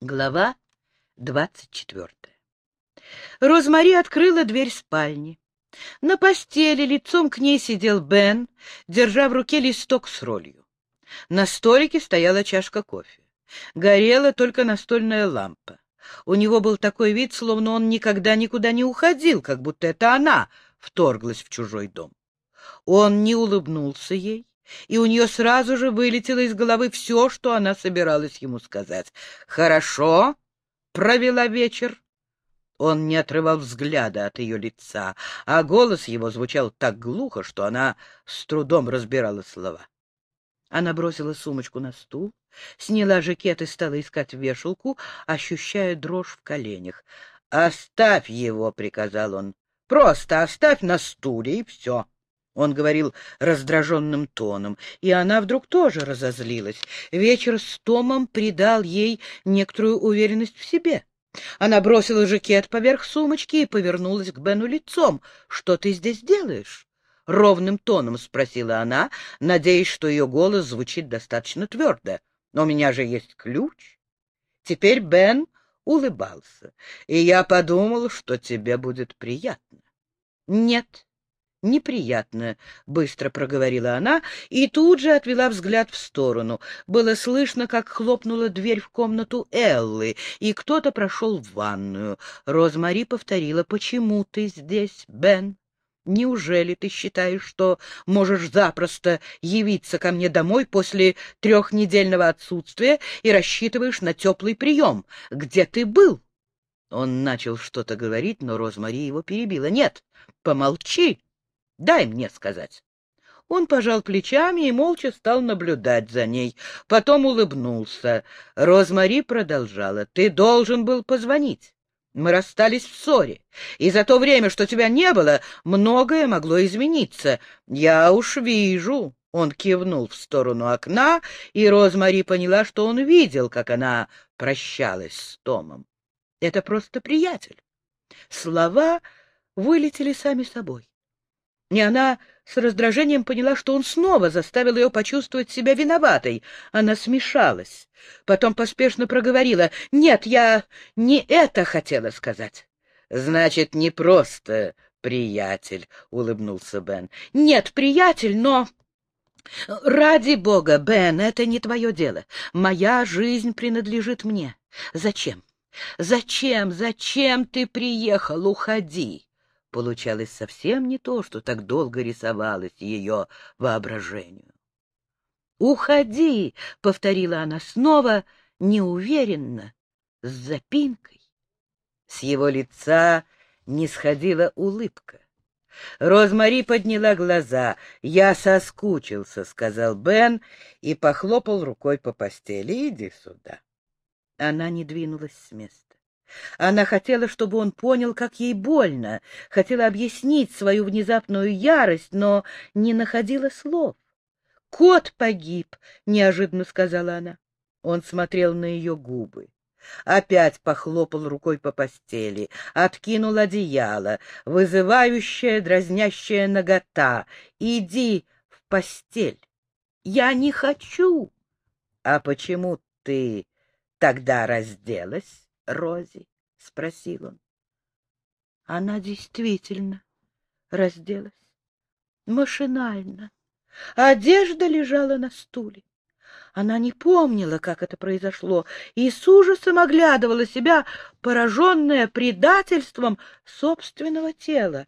Глава двадцать четвертая. Розмари открыла дверь спальни. На постели лицом к ней сидел Бен, держа в руке листок с ролью. На столике стояла чашка кофе. Горела только настольная лампа. У него был такой вид, словно он никогда никуда не уходил, как будто это она вторглась в чужой дом. Он не улыбнулся ей, и у нее сразу же вылетело из головы все, что она собиралась ему сказать. «Хорошо провела вечер». Он не отрывал взгляда от ее лица, а голос его звучал так глухо, что она с трудом разбирала слова. Она бросила сумочку на стул, сняла жакет и стала искать вешалку, ощущая дрожь в коленях. «Оставь его», — приказал он. «Просто оставь на стуле, и все». Он говорил раздраженным тоном, и она вдруг тоже разозлилась. Вечер с Томом придал ей некоторую уверенность в себе. Она бросила жакет поверх сумочки и повернулась к Бену лицом. — Что ты здесь делаешь? — ровным тоном спросила она, надеясь, что ее голос звучит достаточно твердо. — Но у меня же есть ключ. Теперь Бен улыбался, и я подумал, что тебе будет приятно. — Нет, неприятно, — быстро проговорила она и тут же отвела взгляд в сторону. Было слышно, как хлопнула дверь в комнату Эллы, и кто-то прошел в ванную. Розмари повторила, — Почему ты здесь, Бен? Неужели ты считаешь, что можешь запросто явиться ко мне домой после трехнедельного отсутствия и рассчитываешь на теплый прием? Где ты был? Он начал что-то говорить, но Розмари его перебила. — Нет, помолчи, Дай мне сказать. Он пожал плечами и молча стал наблюдать за ней. Потом улыбнулся. Розмари продолжала. — Ты должен был позвонить. Мы расстались в ссоре, и за то время, что тебя не было, многое могло измениться. Я уж вижу. Он кивнул в сторону окна, и Розмари поняла, что он видел, как она прощалась с Томом. Это просто приятель. Слова вылетели сами собой. И она с раздражением поняла, что он снова заставил ее почувствовать себя виноватой. Она смешалась. Потом поспешно проговорила. — Нет, я не это хотела сказать. — Значит, не просто приятель, — улыбнулся Бен. — Нет, приятель, но... «Ради бога, Бен, это не твое дело. Моя жизнь принадлежит мне. Зачем? Зачем? Зачем ты приехал? Уходи!» Получалось совсем не то, что так долго рисовалось ее воображению. «Уходи!» — повторила она снова, неуверенно, с запинкой. С его лица не сходила улыбка. Розмари подняла глаза. «Я соскучился», — сказал Бен и похлопал рукой по постели. «Иди сюда». Она не двинулась с места. Она хотела, чтобы он понял, как ей больно, хотела объяснить свою внезапную ярость, но не находила слов. «Кот погиб», — неожиданно сказала она. Он смотрел на ее губы. Опять похлопал рукой по постели, откинул одеяло, вызывающая, дразнящая нагота. «Иди в постель». «Я не хочу». «А почему ты тогда разделась?» Рози? — спросил он. Она действительно разделась. Машинально. Одежда лежала на стуле. Она не помнила, как это произошло, и с ужасом оглядывала себя, пораженная предательством собственного тела.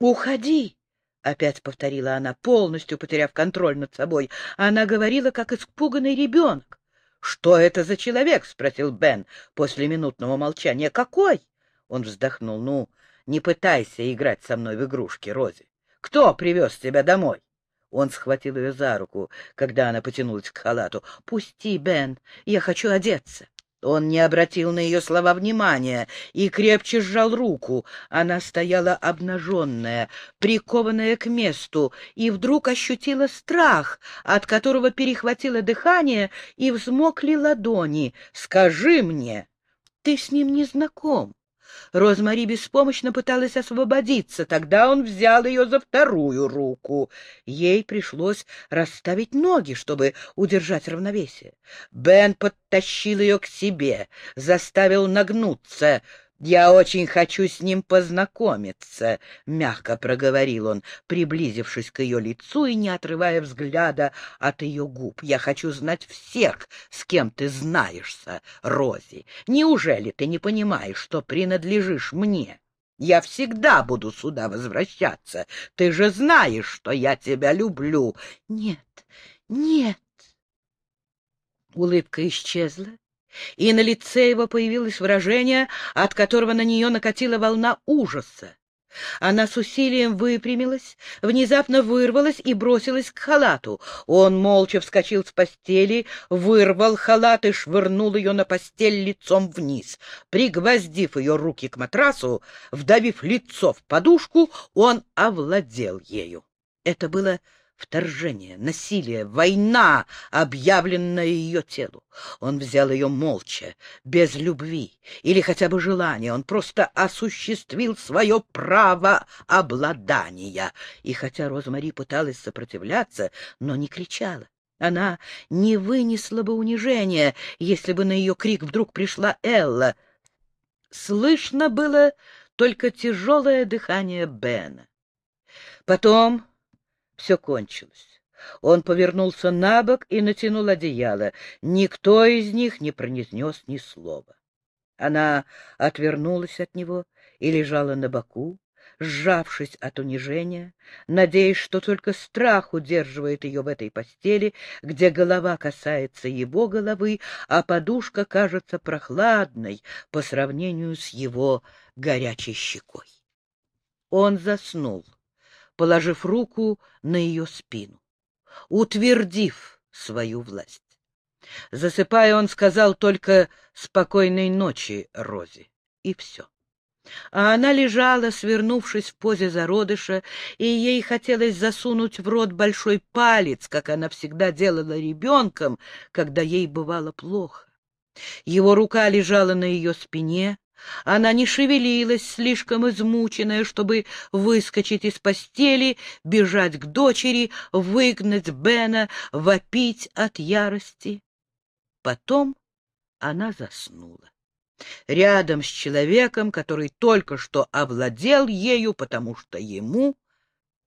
«Уходи!» — опять повторила она, полностью потеряв контроль над собой. Она говорила, как испуганный ребенок. «Что это за человек?» — спросил Бен после минутного молчания. «Какой?» — он вздохнул. «Ну, не пытайся играть со мной в игрушки, Рози. Кто привез тебя домой?» Он схватил ее за руку, когда она потянулась к халату. «Пусти, Бен, я хочу одеться». Он не обратил на ее слова внимания и крепче сжал руку. Она стояла обнаженная, прикованная к месту, и вдруг ощутила страх, от которого перехватило дыхание и взмокли ладони. «Скажи мне, ты с ним не знаком. Розмари беспомощно пыталась освободиться. Тогда он взял ее за вторую руку. Ей пришлось расставить ноги, чтобы удержать равновесие. Бен подтащил ее к себе, заставил нагнуться — «Я очень хочу с ним познакомиться», — мягко проговорил он, приблизившись к ее лицу и не отрывая взгляда от ее губ. «Я хочу знать всех, с кем ты знаешься, Рози. Неужели ты не понимаешь, что принадлежишь мне?» Я всегда буду сюда возвращаться. Ты же знаешь, что я тебя люблю. Нет, нет. Улыбка исчезла, и на лице его появилось выражение, от которого на нее накатила волна ужаса. Она с усилием выпрямилась, внезапно вырвалась и бросилась к халату. Он молча вскочил с постели, вырвал халат и швырнул ее на постель лицом вниз. Пригвоздив ее руки к матрасу, вдавив лицо в подушку, он овладел ею. Это было Вторжение, насилие, война, объявленная ее телу. Он взял ее молча, без любви или хотя бы желания. Он просто осуществил свое право обладания. И хотя Розмари пыталась сопротивляться, но не кричала. Она не вынесла бы унижения, если бы на ее крик вдруг пришла Элла. Слышно было только тяжелое дыхание Бена. Потом все кончилось. Он повернулся на бок и натянул одеяло. Никто из них не произнес ни слова. Она отвернулась от него и лежала на боку, сжавшись от унижения, надеясь, что только страх удерживает ее в этой постели, где голова касается его головы, а подушка кажется прохладной по сравнению с его горячей щекой. Он заснул положив руку на ее спину, утвердив свою власть. Засыпая, он сказал только «спокойной ночи, Рози», и все. А она лежала, свернувшись в позе зародыша, и ей хотелось засунуть в рот большой палец, как она всегда делала ребенком, когда ей бывало плохо. Его рука лежала на ее спине, она не шевелилась, слишком измученная, чтобы выскочить из постели, бежать к дочери, выгнать Бена, вопить от ярости. Потом она заснула. Рядом с человеком, который только что овладел ею, потому что ему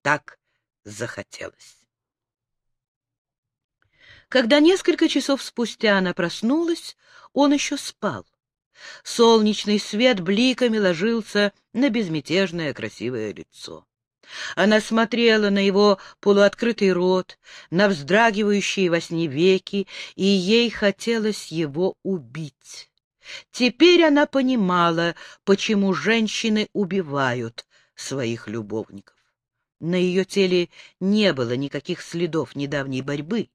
так захотелось. Когда несколько часов спустя она проснулась, он еще спал. Солнечный свет бликами ложился на безмятежное красивое лицо. Она смотрела на его полуоткрытый рот, на вздрагивающие во сне веки, и ей хотелось его убить. Теперь она понимала, почему женщины убивают своих любовников. На ее теле не было никаких следов недавней борьбы.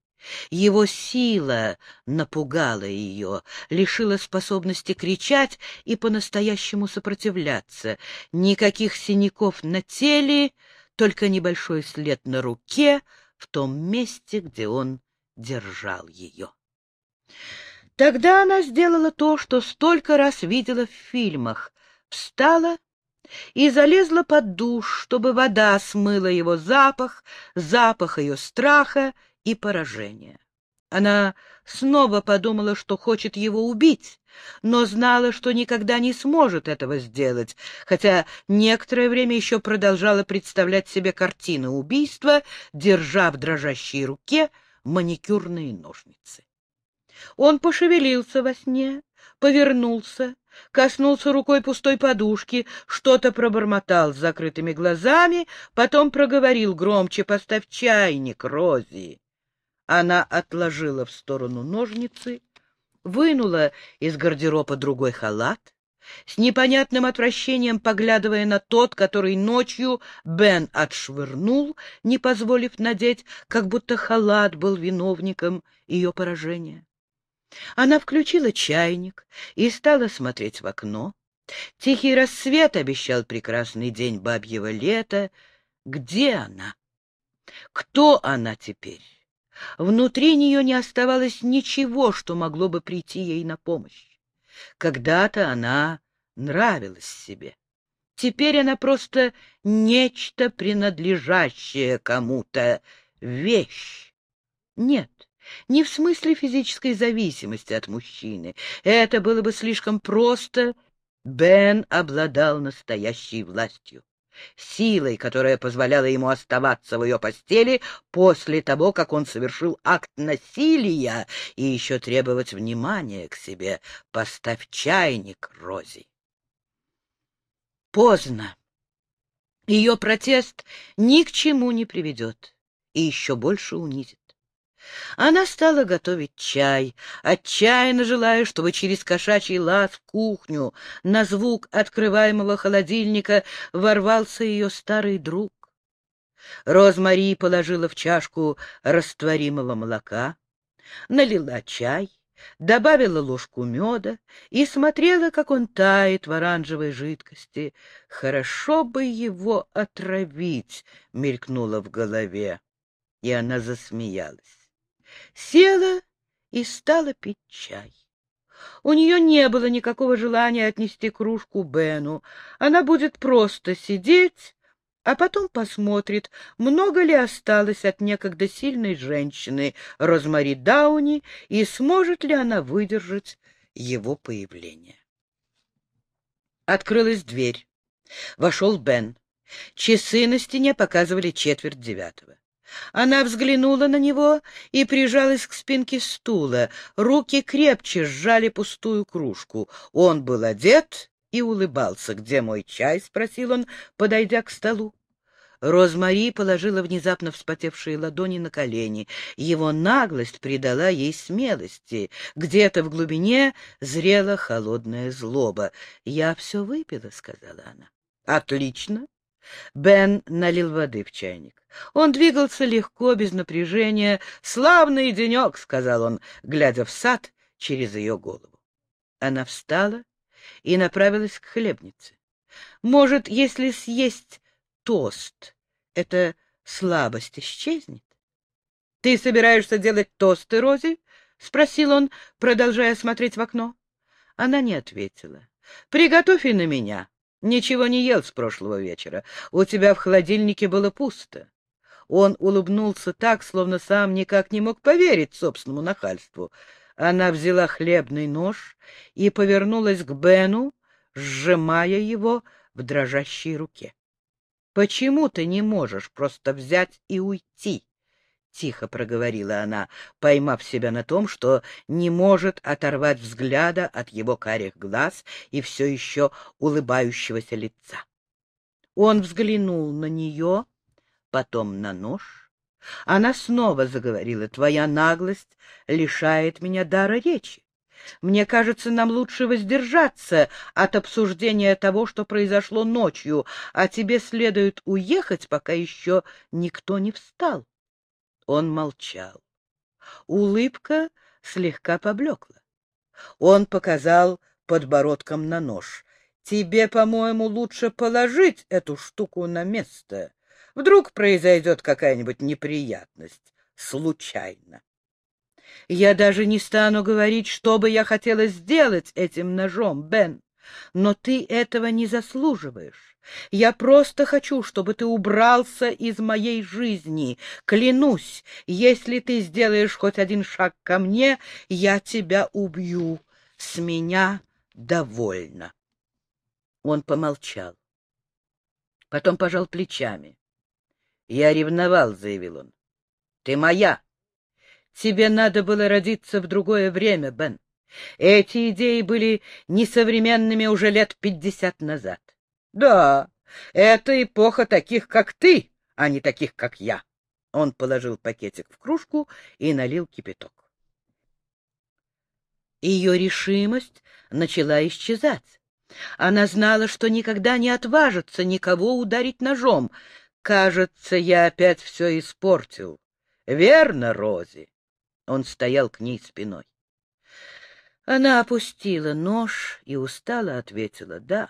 Его сила напугала ее, лишила способности кричать и по-настоящему сопротивляться. Никаких синяков на теле, только небольшой след на руке в том месте, где он держал ее. Тогда она сделала то, что столько раз видела в фильмах. Встала и залезла под душ, чтобы вода смыла его запах, запах ее страха и поражения. Она снова подумала, что хочет его убить, но знала, что никогда не сможет этого сделать, хотя некоторое время еще продолжала представлять себе картины убийства, держа в дрожащей руке маникюрные ножницы. Он пошевелился во сне, повернулся, коснулся рукой пустой подушки, что-то пробормотал с закрытыми глазами, потом проговорил громче «Поставь чайник, Рози». Она отложила в сторону ножницы, вынула из гардероба другой халат, с непонятным отвращением поглядывая на тот, который ночью Бен отшвырнул, не позволив надеть, как будто халат был виновником ее поражения. Она включила чайник и стала смотреть в окно. Тихий рассвет обещал прекрасный день бабьего лета. Где она? Кто она теперь? Внутри нее не оставалось ничего, что могло бы прийти ей на помощь. Когда-то она нравилась себе. Теперь она просто нечто, принадлежащее кому-то, вещь. Нет, не в смысле физической зависимости от мужчины. Это было бы слишком просто. Бен обладал настоящей властью силой, которая позволяла ему оставаться в ее постели после того, как он совершил акт насилия, и еще требовать внимания к себе. Поставь чайник, Рози. Поздно. Ее протест ни к чему не приведет и еще больше унизит. Она стала готовить чай, отчаянно желая, чтобы через кошачий лаз в кухню на звук открываемого холодильника ворвался ее старый друг. Розмари положила в чашку растворимого молока, налила чай, добавила ложку меда и смотрела, как он тает в оранжевой жидкости. «Хорошо бы его отравить!» — мелькнуло в голове, и она засмеялась села и стала пить чай. У нее не было никакого желания отнести кружку Бену. Она будет просто сидеть, а потом посмотрит, много ли осталось от некогда сильной женщины Розмари Дауни и сможет ли она выдержать его появление. Открылась дверь. Вошел Бен. Часы на стене показывали четверть девятого. Она взглянула на него и прижалась к спинке стула. Руки крепче сжали пустую кружку. Он был одет и улыбался. «Где мой чай?» — спросил он, подойдя к столу. Розмари положила внезапно вспотевшие ладони на колени. Его наглость придала ей смелости. Где-то в глубине зрела холодная злоба. «Я все выпила», — сказала она. «Отлично. Бен налил воды в чайник. Он двигался легко, без напряжения. «Славный денек!» — сказал он, глядя в сад через ее голову. Она встала и направилась к хлебнице. «Может, если съесть тост, эта слабость исчезнет?» «Ты собираешься делать тосты, Рози?» — спросил он, продолжая смотреть в окно. Она не ответила. «Приготовь и на меня. Ничего не ел с прошлого вечера. У тебя в холодильнике было пусто. Он улыбнулся так, словно сам никак не мог поверить собственному нахальству. Она взяла хлебный нож и повернулась к Бену, сжимая его в дрожащей руке. — Почему ты не можешь просто взять и уйти? — тихо проговорила она, поймав себя на том, что не может оторвать взгляда от его карих глаз и все еще улыбающегося лица. Он взглянул на нее, потом на нож. Она снова заговорила, «Твоя наглость лишает меня дара речи. Мне кажется, нам лучше воздержаться от обсуждения того, что произошло ночью, а тебе следует уехать, пока еще никто не встал». Он молчал. Улыбка слегка поблекла. Он показал подбородком на нож. «Тебе, по-моему, лучше положить эту штуку на место. Вдруг произойдет какая-нибудь неприятность. Случайно». «Я даже не стану говорить, что бы я хотела сделать этим ножом, Бен, но ты этого не заслуживаешь. Я просто хочу, чтобы ты убрался из моей жизни. Клянусь, если ты сделаешь хоть один шаг ко мне, я тебя убью. С меня довольно. Он помолчал. Потом пожал плечами. «Я ревновал», — заявил он. «Ты моя. Тебе надо было родиться в другое время, Бен. Эти идеи были несовременными уже лет пятьдесят назад. Да, это эпоха таких, как ты, а не таких, как я. Он положил пакетик в кружку и налил кипяток. Ее решимость начала исчезать. Она знала, что никогда не отважится никого ударить ножом. «Кажется, я опять все испортил. Верно, Рози?» Он стоял к ней спиной. Она опустила нож и устало ответила «да».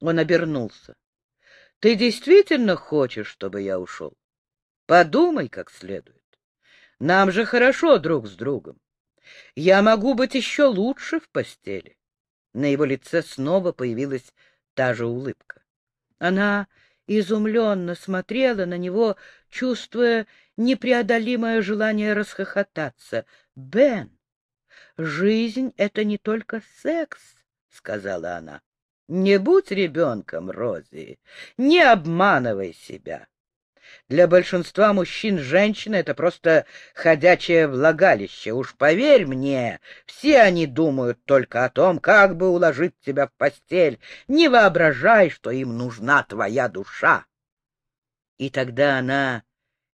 Он обернулся. — Ты действительно хочешь, чтобы я ушел? Подумай как следует. Нам же хорошо друг с другом. Я могу быть еще лучше в постели. На его лице снова появилась та же улыбка. Она изумленно смотрела на него, чувствуя непреодолимое желание расхохотаться. — Бен, жизнь — это не только секс, — сказала она. — Не будь ребенком, Рози, не обманывай себя. Для большинства мужчин женщина — это просто ходячее влагалище. Уж поверь мне, все они думают только о том, как бы уложить тебя в постель. Не воображай, что им нужна твоя душа. И тогда она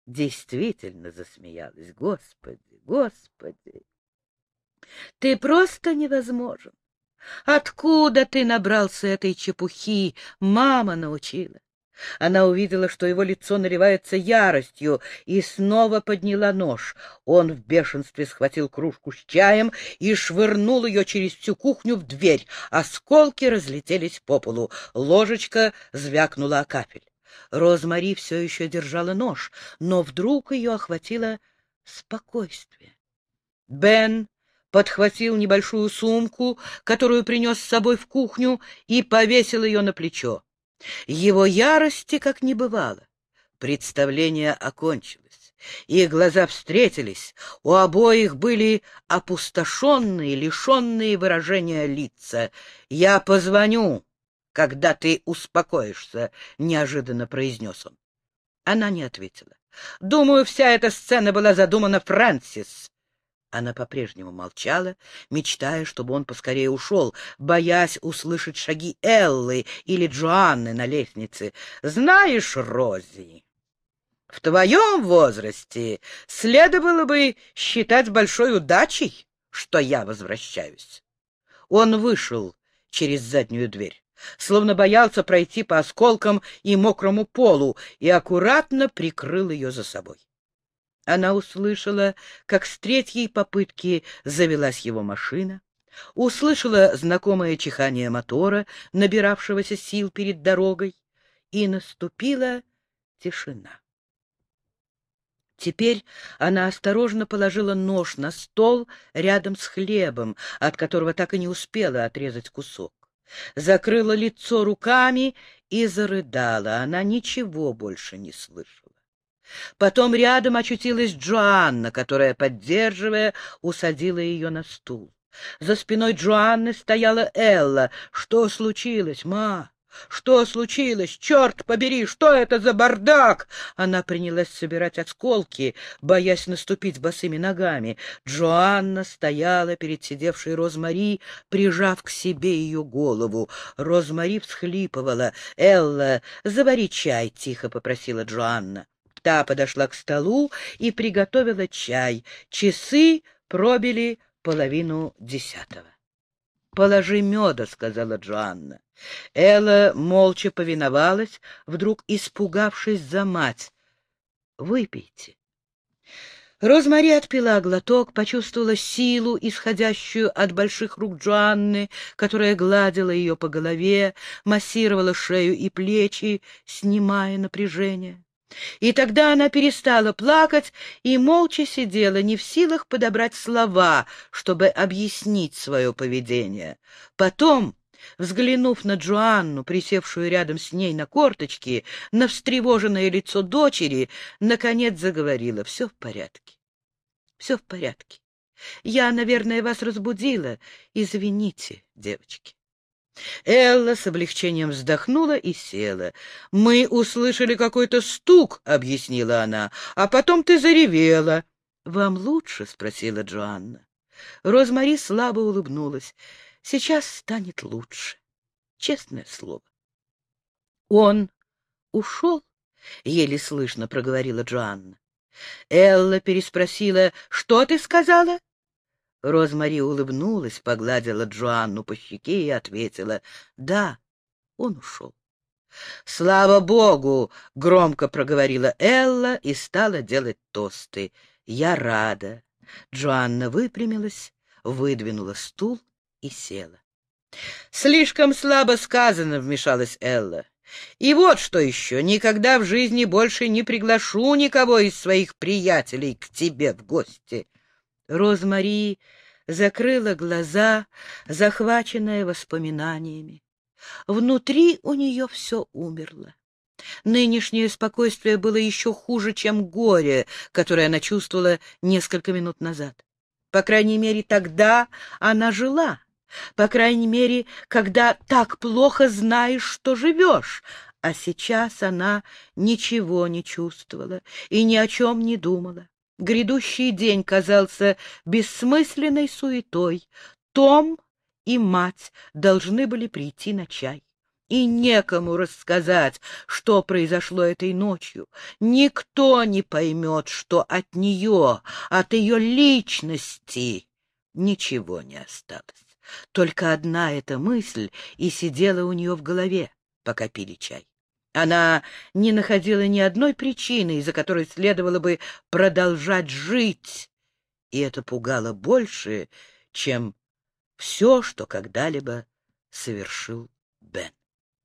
действительно засмеялась. Господи, Господи! Ты просто невозможен. Откуда ты набрался этой чепухи? Мама научила. Она увидела, что его лицо наливается яростью, и снова подняла нож. Он в бешенстве схватил кружку с чаем и швырнул ее через всю кухню в дверь. Осколки разлетелись по полу. Ложечка звякнула о капель. Розмари все еще держала нож, но вдруг ее охватило спокойствие. Бен подхватил небольшую сумку, которую принес с собой в кухню, и повесил ее на плечо. Его ярости как не бывало. Представление окончилось. Их глаза встретились, у обоих были опустошенные, лишенные выражения лица. «Я позвоню, когда ты успокоишься», — неожиданно произнес он. Она не ответила. «Думаю, вся эта сцена была задумана Фрэнсис. Она по-прежнему молчала, мечтая, чтобы он поскорее ушел, боясь услышать шаги Эллы или Джоанны на лестнице. «Знаешь, Рози, в твоем возрасте следовало бы считать большой удачей, что я возвращаюсь». Он вышел через заднюю дверь, словно боялся пройти по осколкам и мокрому полу, и аккуратно прикрыл ее за собой. Она услышала, как с третьей попытки завелась его машина, услышала знакомое чихание мотора, набиравшегося сил перед дорогой, и наступила тишина. Теперь она осторожно положила нож на стол рядом с хлебом, от которого так и не успела отрезать кусок. Закрыла лицо руками и зарыдала. Она ничего больше не слышала. Потом рядом очутилась Джоанна, которая, поддерживая, усадила ее на стул. За спиной Джоанны стояла Элла. «Что случилось, ма? Что случилось? Черт побери, что это за бардак?» Она принялась собирать осколки, боясь наступить босыми ногами. Джоанна стояла перед сидевшей Розмари, прижав к себе ее голову. Розмари всхлипывала. «Элла, завари чай», — тихо попросила Джоанна. Та подошла к столу и приготовила чай. Часы пробили половину десятого. — Положи меда, — сказала Джоанна. Элла молча повиновалась, вдруг испугавшись за мать. — Выпейте. Розмари отпила глоток, почувствовала силу, исходящую от больших рук Джоанны, которая гладила ее по голове, массировала шею и плечи, снимая напряжение. И тогда она перестала плакать и молча сидела, не в силах подобрать слова, чтобы объяснить свое поведение. Потом, взглянув на Джоанну, присевшую рядом с ней на корточки, на встревоженное лицо дочери, наконец заговорила. «Все в порядке. Все в порядке. Я, наверное, вас разбудила. Извините, девочки». Элла с облегчением вздохнула и села. «Мы услышали какой-то стук», — объяснила она, — «а потом ты заревела». «Вам лучше?» — спросила Джоанна. Розмари слабо улыбнулась. «Сейчас станет лучше. Честное слово». «Он ушел?» — еле слышно проговорила Джоанна. Элла переспросила, «Что ты сказала?» Розмари улыбнулась, погладила Джоанну по щеке и ответила, «Да, он ушел». «Слава Богу!» — громко проговорила Элла и стала делать тосты. «Я рада». Джоанна выпрямилась, выдвинула стул и села. «Слишком слабо сказано», — вмешалась Элла. «И вот что еще, никогда в жизни больше не приглашу никого из своих приятелей к тебе в гости». Розмари закрыла глаза, захваченная воспоминаниями. Внутри у нее все умерло. Нынешнее спокойствие было еще хуже, чем горе, которое она чувствовала несколько минут назад. По крайней мере, тогда она жила. По крайней мере, когда так плохо знаешь, что живешь. А сейчас она ничего не чувствовала и ни о чем не думала. Грядущий день казался бессмысленной суетой. Том и мать должны были прийти на чай. И некому рассказать, что произошло этой ночью. Никто не поймет, что от нее, от ее личности ничего не осталось. Только одна эта мысль и сидела у нее в голове, пока пили чай. Она не находила ни одной причины, из-за которой следовало бы продолжать жить, и это пугало больше, чем все, что когда-либо совершил